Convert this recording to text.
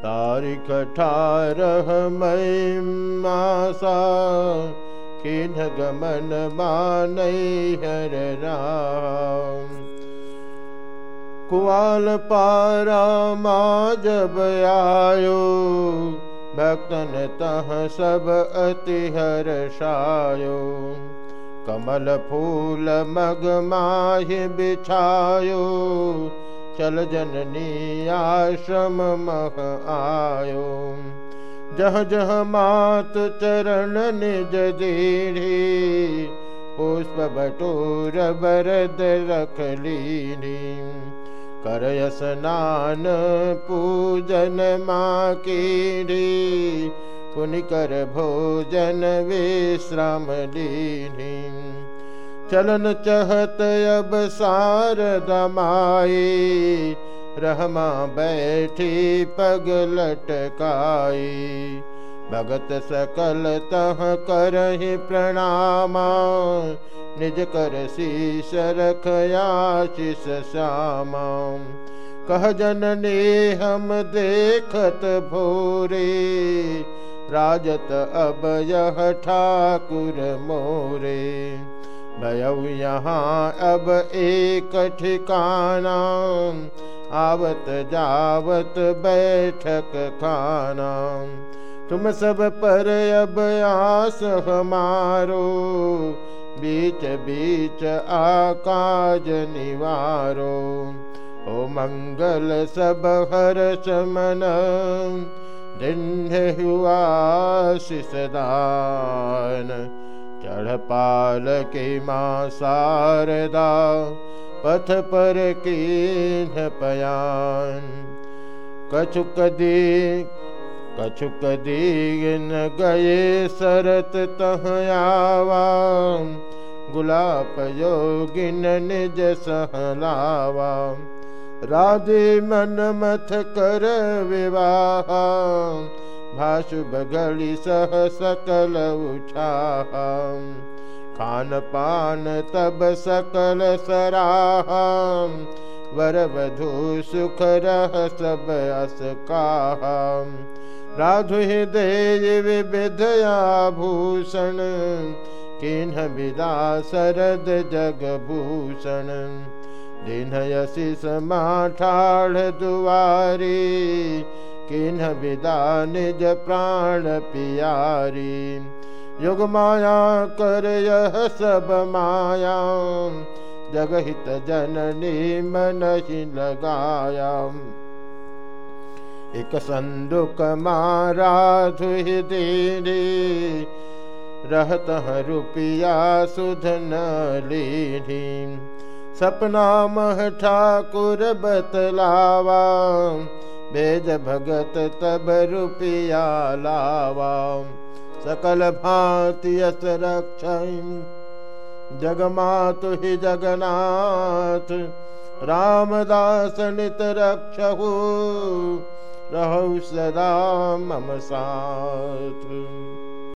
तारीख अठारह मई मासा किन गमन मान हर राम कुआल पारा मा जब आयो भक्तन तह सब अति हर्षायो कमल फूल मग माहि बिछायो चल जननी आश्रम मह आयो। जह जह मात चरण निज दीढ़ी, पुष्प बटोर बरद रख लीनी। कर स्नान पूजन माँ कीढ़ी पुनि कर भोजन विश्राम लीनी। चलन चहत अब सार दमाए रहमा बैठी पग लटकाई। भगत सकल तह करहि प्रणामा, निज कर शीश रखयाशिष श्यामा। कह जननी हम देखत भोरे, राजत अब यह ठाकुर मोरे। यहाँ अब एक ठिकाना आवत जावत बैठक खाना। तुम सब पर अब आस हमारो बीच बीच आकाज निवारो। ओ मंगल सब हर दिन हुआ शिषदान चढ़ पाल के माँ शारदा, पथ पर कीन पयान। कछुक दी, कछुक दीन गए सरत तह आवा। गुलाब योगिन निज सहलावा। राधे मन मथ कर विवाह। भाषु बगड़ी सह सकल उठा खान पान तब सकल सराह। वर वधु सुख रह सब अस राधु हृदय आभूषण, किन्ह विदा शरद जगभूषण। दिन यशि समाठाढ़ दुआरी किन्ह विदा निज प्राण पियारी। युग माया कर यह सब माया। जगहित जननी मन ही लगाया। एक संदुक मारा धुहि दीनी। रहत रुपया सुधन लीनी। सपना मह ठाकुर बतलावा। बेज भगत तब रुपया लावा सकल भांति यस रक्ष जगमातु ही जगन्नाथ रामदास नित रक्षहु रहु सदा मम साथ